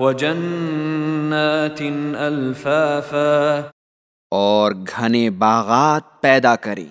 وجنات الفافا اور گھنے باغات پیدا کری۔